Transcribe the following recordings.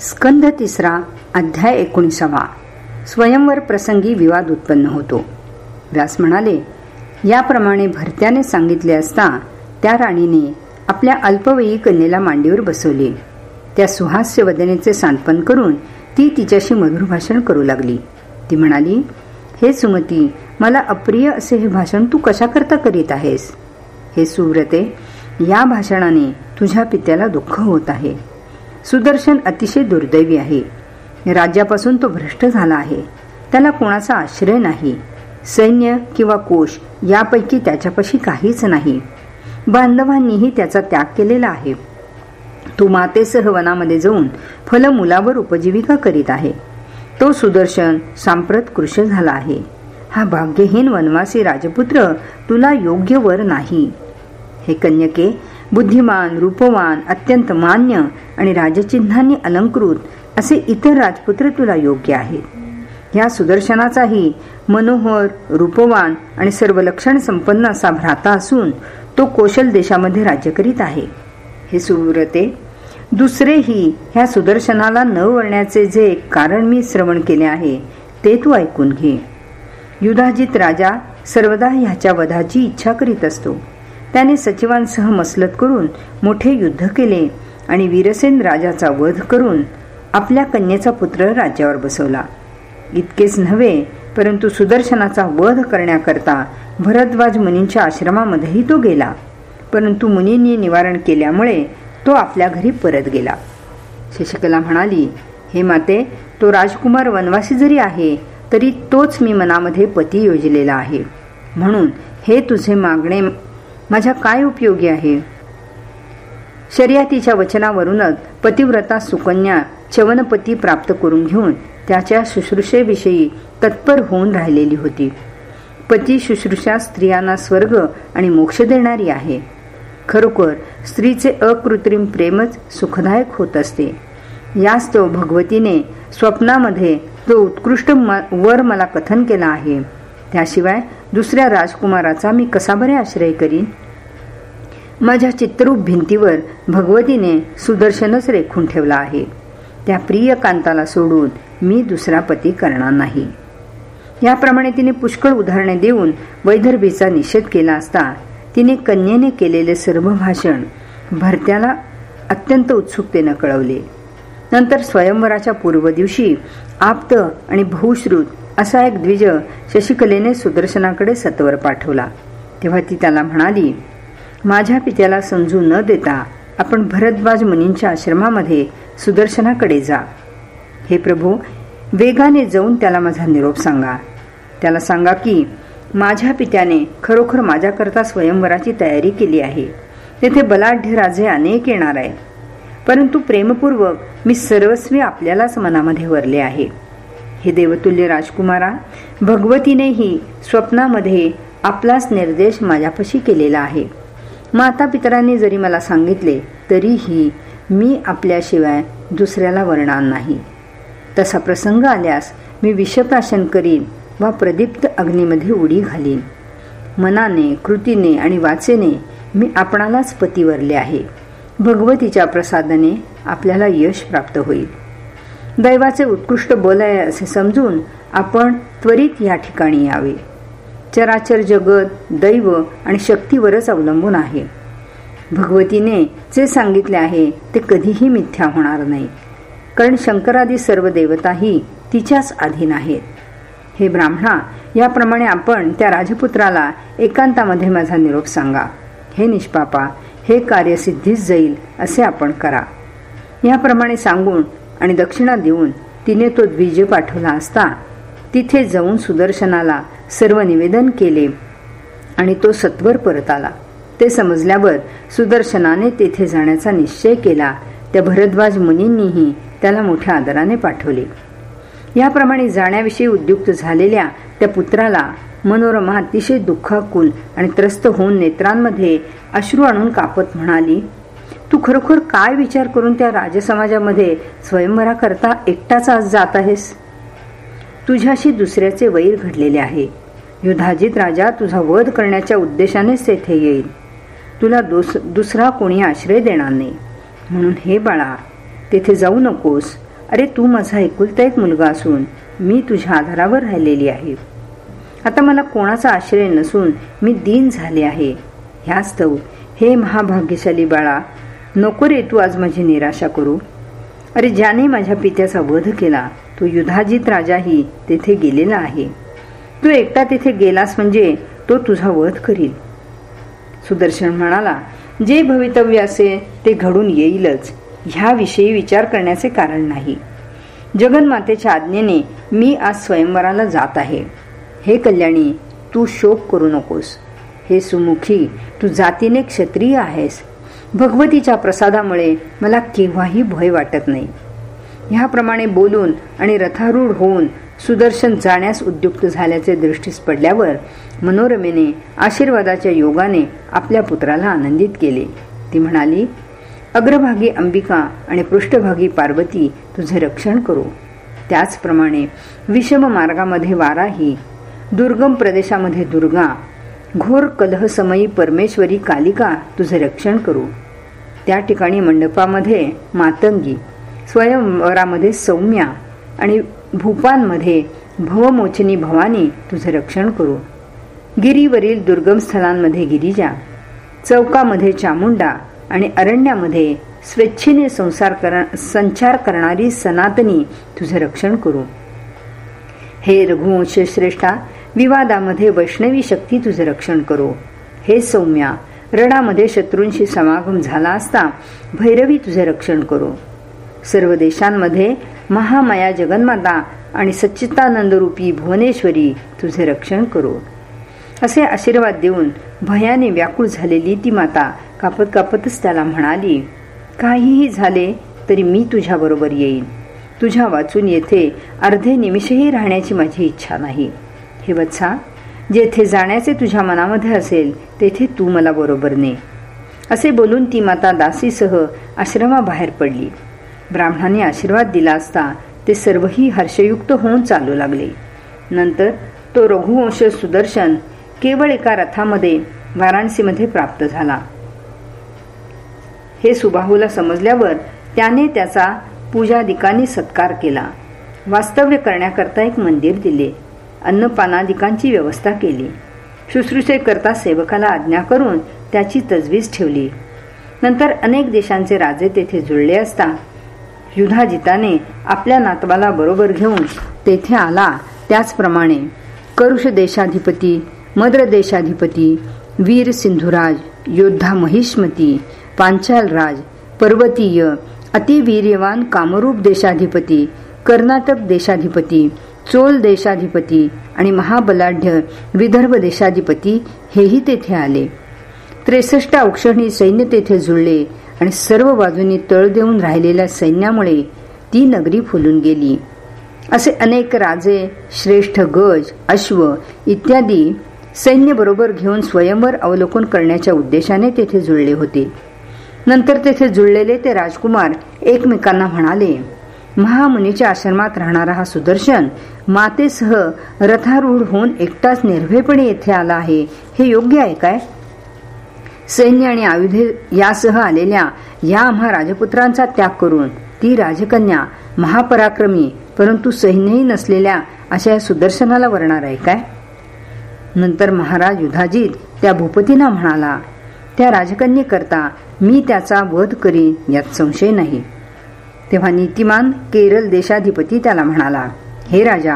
स्कंध तिसरा अध्याय एकोणीसावा. स्वयंवर प्रसंगी विवाद उत्पन्न होतो. व्यास म्हणाले याप्रमाणे भरत्याने सांगितले असता त्या राणीने आपल्या अल्पवयी कन्येला मांडीवर बसवले. त्या सुहास्य वदनेचे सांत्वन करून ती तिच्याशी मधुर भाषण करू लागली. ती म्हणाली हे सुमती मला अप्रिय असे हे भाषण तू कशाकरता करीत आहेस? हे सुव्रते या भाषणाने तुझ्या पित्याला दुःख होत आहे. सुदर्शन अतिशय दुर्दैवी आहे. राज्यापासून तो भ्रष्ट झाला आहे. त्याला कोणाचा आश्रय नाही. सैन्य किंवा कोश यापैकी त्याच्यापाशी काहीच नाही. बांधवांनीही त्याचा त्याग केलेला आहे. तो मातेसह वनामध्ये जाऊन फलमुलावर उपजीविका करीत आहे. तो सुदर्शन सांप्रत कृश झाला आहे. हा भाग्यहीन वनवासी राजपुत्र तुला योग्य वर नाही. हे कन्यके बुद्धिमान रूपवान अत्यंत मान्य आणि राजचिन्हांनी अलंकृत असे इतर राजपुत्र तुला योग्य आहेत. या सुदर्शनाचाही मनोहर रूपवान आणि सर्व लक्षण संपन्न असा भ्राता असून तो कोशल देशामध्ये राज्य करीत आहे. हे सुव्रते दुसरेही ह्या सुदर्शनाला न वळण्याचे जे कारण मी श्रवण केले आहे ते तू ऐकून घे. युधाजित राजा सर्वदा ह्याच्या वधाची इच्छा करीत असतो. त्याने सचिवांसह मसलत करून मोठे युद्ध केले आणि वीरसेन राजाचा वध करून आपल्या कन्येचा पुत्र राज्यावर बसवला. इतकेच नव्हे परंतु सुदर्शनाचा वध करण्याकरता भरद्वाज मुनींच्या आश्रमामध्येही तो गेला. परंतु मुनींनी निवारण केल्यामुळे तो आपल्या घरी परत गेला. शशिकला म्हणाली हे माते तो राजकुमार वनवासी जरी आहे तरी तोच मी मनामध्ये पती योजलेला आहे. म्हणून हे तुझे मागणे माझ्या काय उपयोगी आहे? शर्यातीच्या वचनावरूनच पतिव्रता सुकन्या चवनपती प्राप्त करून घेऊन त्याच्या शुश्रूषेविषयी तत्पर होऊन राहिलेली होती. पती शुश्रूषा स्त्रियांना स्वर्ग आणि मोक्ष देणारी आहे. खरोखर स्त्रीचे अकृत्रिम प्रेमच सुखदायक होत असते. याच तो भगवतीने स्वप्नामध्ये तो उत्कृष्ट वर मला कथन केला आहे. त्याशिवाय दुसऱ्या राजकुमाराचा मी कसा बरे आश्रय करीन? माझ्या चित्ररूप भिंतीवर भगवतीने सुदर्शनच रेखून ठेवला आहे. त्या प्रिय कांताला सोडून मी दुसरा पती करणार नाही. याप्रमाणे तिने पुष्कळ उदाहरणे देऊन वैदर्भीचा निषेध केला असता तिने कन्येने केलेले सर्व भाषण भरत्याला अत्यंत उत्सुकतेनं कळवले. नंतर स्वयंवराच्या पूर्व दिवशी आप्त आणि बहुश्रुत असा एक द्विज शशिकलेने सुदर्शनाकडे सत्वर पाठवला. तेव्हा ती त्याला म्हणाली माझ्या पित्याला समजू न देता आपण भरद्वाज मुनींच्या आश्रमामध्ये सुदर्शनाकडे जा. हे प्रभू वेगाने जाऊन त्याला माझा निरोप सांगा. त्याला सांगा की माझ्या पित्याने खरोखर माझ्याकरता स्वयंवराची तयारी केली आहे. तेथे बलाढ्य राजे अनेक येणार आहेत. परंतु प्रेमपूर्वक मी सर्वस्वी आपल्यालाच मनामध्ये वरले आहे. हे देवतुल्य राजकुमारा भगवतीनेही स्वप्नामध्ये आपलाच निर्देश माझ्यापाशी केलेला आहे. माता पितरांनी जरी मला सांगितले तरीही मी आपल्याशिवाय दुसऱ्याला वरणार नाही. तसा प्रसंग आल्यास मी विषप्राशन करीन वा प्रदीप्त अग्नीमध्ये उडी घालीन. मनाने कृतीने आणि वाचेने मी आपणालाच पतीवरले आहे. भगवतीच्या प्रसादाने आपल्याला यश प्राप्त होईल. दैवाचे उत्कृष्ट बल आहे असे समजून आपण त्वरित या ठिकाणी यावे. चराचर जगत दैव आणि शक्तीवरच अवलंबून आहे. भगवतीने जे सांगितले आहे ते कधीही मिथ्या होणार नाही. कारण शंकरादी सर्व देवताही तिच्याच अधीन आहेत. हे ब्राह्मणा याप्रमाणे आपण त्या राजपुत्राला एकांतामध्ये माझा निरोप सांगा. हे निष्पापा हे कार्य सिद्धीच जाईल असे आपण करा. याप्रमाणे सांगून आणि दक्षिणा देऊन तिने तो द्विज पाठवला असता तिथे जाऊन सुदर्शनाला सर्व निवेदन केले आणि तो सत्वर परत आला. ते समजल्यावर सुदर्शनाने तेथे जाण्याचा निश्चय केला. त्या भरद्वाज मुनींनीही त्याला मोठ्या आदराने पाठवले. याप्रमाणे जाण्याविषयी उद्युक्त झालेल्या त्या पुत्राला मनोरमा अतिशय दुःखाकुल आणि त्रस्त होऊन नेत्रांमध्ये अश्रू आणून कापत म्हणाली तू खरोखर काय विचार करून त्या राजसमाजामध्ये स्वयंवरा करता एकटाच आज जात आहेस? तुझ्याशी दुसऱ्याचे वैर घडलेले आहे. युधाजित राजा तुझा वध करण्याच्या उद्देशानेच तेथे येईल. तुला दुस दुसरा कोणी आश्रय देणार नाही. म्हणून हे बाळा तेथे जाऊ नकोस. अरे तू माझा एकुलता एक मुलगा असून मी तुझ्या आधारावर राहिलेली आहे. आता मला कोणाचा आश्रय नसून मी दीन झाले आहे. ह्यास्तव हे महाभाग्यशाली बाळा नको रे तू आज माझी निराशा करू. अरे ज्याने माझ्या पित्याचा वध केला तो युधाजित राजाही तेथे गेलेला आहे. तू एकटा तेथे गेलास म्हणजे तो तुझा वध करील. सुदर्शन म्हणाला जे भवितव्य असे ते घडून येईलच. ह्याविषयी विचार करण्याचे कारण नाही. जगन्मातेच्या आज्ञेने मी आज स्वयंवराला जात आहे. हे कल्याणी तू शोक करू नकोस. हे सुमुखी तू जातीने क्षत्रिय आहेस. भगवतीच्या प्रसादामुळे मला केव्हाही भय वाटत नाही. ह्याप्रमाणे बोलून आणि रथारूढ होऊन सुदर्शन जाण्यास उद्युक्त झाल्याचे दृष्टीस पडल्यावर मनोरमेने आशीर्वादाच्या योगाने आपल्या पुत्राला आनंदित केले. ती म्हणाली अग्रभागी अंबिका आणि पृष्ठभागी पार्वती तुझे रक्षण करू. त्याचप्रमाणे विषम मार्गामध्ये वाराही दुर्गम प्रदेशामध्ये दुर्गा घोर कलहसमयी परमेश्वरी कालिका तुझे रक्षण करू. त्या ठिकाणी मंडपामध्ये मातंगी स्वयंवरामध्ये सौम्या आणि भूपांमध्ये भवमोचनी भवानी तुझे रक्षण करू. गिरीवरील दुर्गम स्थलांमध्ये गिरिजा चौकामध्ये चामुंडा आणि अरण्यामध्ये स्वेच्छेने संसार कर संचार करणारी सनातनी तुझे रक्षण करू. हे रघुवंश श्रेष्ठा विवादामध्ये वैष्णवी शक्ती तुझे रक्षण करो. हे सौम्या रणामध्ये शत्रूंशी समागम झाला असता भैरवी तुझे रक्षण करो. सर्व देशांमध्ये महामाया जगन्माता आणि सच्चितानंद रूपी भुवनेश्वरी तुझे रक्षण करो. असे आशीर्वाद देऊन भयाने व्याकुळ झालेली ती माता कापत कापतच त्याला म्हणाली काहीही झाले तरी मी तुझ्या बरोबर येईन. तुझ्या वाचून येथे अर्धे निमिषही राहण्याची माझी इच्छा नाही. हे वत्सा जेथे जाण्याचे तुझ्या मनामध्ये असेल तेथे तू मला बरोबर ने. असे बोलून ती माता दासीसह आश्रमाबाहेर पडली. ब्राह्मणाने आशीर्वाद दिला असता ते सर्वही हर्षयुक्त होऊन चालू लागले. नंतर तो रघुवंश सुदर्शन केवळ एका रथामध्ये वाराणसीमध्ये प्राप्त झाला. हे सुबाहूला समजल्यावर त्याने त्याचा पूजादिकांनी सत्कार केला. वास्तव्य करण्याकरता एक मंदिर दिले. अन्नपानादिकांची व्यवस्था केली. शुश्रूषे करता सेवकाला आज्ञा करून त्याची तजवीज ठेवली. नंतर अनेक देशांचे राजे तेथे जुळले असता युधाजिताने आपल्या नातवाला बरोबर घेऊन तेथे आला. त्याचप्रमाणे करुष देशाधिपती मद्र देशाधिपती वीर सिंधुराज योद्धा महिष्मती पांचालराज पर्वतीय अतिवीर्यवान कामरूप देशाधिपती कर्नाटक देशाधिपती चोल देशाधिपती आणि महाबलाढ्य विदर्भ देशाधिपती हेही तेथे आले. त्रेसष्ट औक्षणी सैन्य तेथे जुळले आणि सर्व बाजूंनी तळ देऊन राहिलेल्या सैन्यामुळे ती नगरी फुलून गेली. असे अनेक राजे श्रेष्ठ गज अश्व इत्यादी सैन्य बरोबर घेऊन स्वयंवर अवलोकन करण्याच्या उद्देशाने तेथे जुळले होते. नंतर तेथे जुळलेले ते राजकुमार एकमेकांना म्हणाले महामुनीच्या आश्रमात राहणारा हा सुदर्शन मातेसह रथारूढ होऊन एकटाच निर्भयपणे येथे आला आहे. हे योग्य आहे काय? सैन्य आणि आयुधे यासह आलेल्या या आम्हा राजपुत्रांचा त्याग करून ती राजकन्या महापराक्रमी परंतु सैन्यही नसलेल्या अशा या सुदर्शनाला वरणार आहे काय? नंतर महाराज युधाजीत त्या भूपतींना म्हणाला त्या राजकन्येकरता मी त्याचा वध करीन यात संशय नाही. तेव्हा नीतिमान केरळ देशाधिपती त्याला म्हणाला हे राजा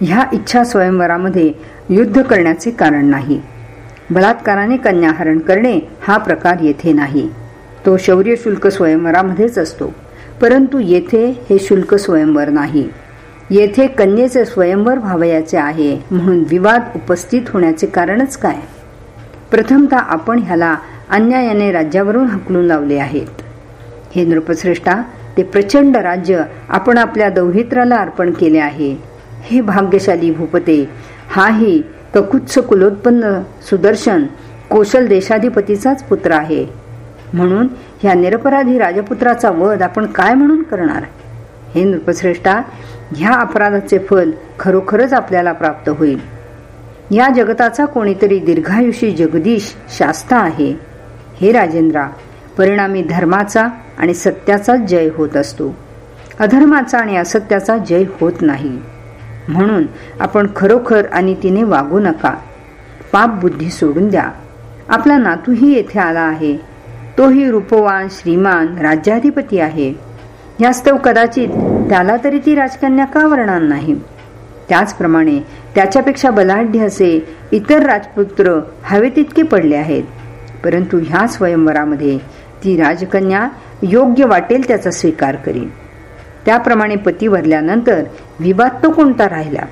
ह्या इच्छा स्वयंवरामध्ये युद्ध करण्याचे कारण नाही. बलात्काराने कन्याहरण करणे हा प्रकार येथे नाही. तो शौर्य शुल्क स्वयंवरामध्येच असतो. परंतु येथे हे शुल्क स्वयंवर नाही. येथे कन्येचे स्वयंवर व्हावयाचे आहे म्हणून विवाद उपस्थित होण्याचे कारणच काय? प्रथमतः आपण ह्याला अन्यायाने राज्यावरून हकलून लावले आहेत. हे नृपश्रेष्ठा ते प्रचंड राज्य आपण आपल्या दौहित्राला अर्पण केले आहे. हे भाग्यशाली भूपते हाही ककुत्स कुलोत्पन्न सुदर्शन कौशल देशाधिपतीचाच पुत्र आहे. म्हणून ह्या निरपराधी राजपुत्राचा वध आपण काय म्हणून करणार? हे नृपश्रेष्ठा ह्या अपराधाचे फल खरोखरच आपल्याला प्राप्त होईल. या जगताचा कोणीतरी दीर्घायुषी जगदीश शास्ता आहे. हे राजेंद्रा परिणामी धर्माचा आणि सत्याचाच जय होत असतो. अधर्माचा आणि असत्याचा जय होत नाही. म्हणून आपण खरोखर आणि तिने वागू नका. पाप बुद्धी सोडून द्या. आपला नातूही येथे आला आहे. तोही रूपवान श्रीमान राज्याधिपती आहे. यास्तव कदाचित त्याला तरी ती राजकन्या का वरणार नाही? त्याचप्रमाणे त्याच्यापेक्षा बलाढ्य असे इतर राजपुत्र हवे तितके पडले आहेत. परंतु ह्या स्वयंवरामध्ये ती राजकन्या योग्य वाटेल त्याचा स्वीकार करीन. त्याप्रमाणे पती वरल्यानंतर विवाद तो कोणता राहिला?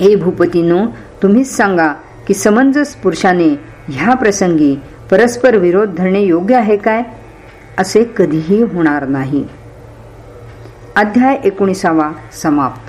हे भूपतीनो तुम्हीच सांगा की समंजस पुरुषाने ह्या प्रसंगी परस्पर विरोध धरणे योग्य आहे काय? असे कधीही होणार नाही. अध्याय एकोणीसावा समाप्त.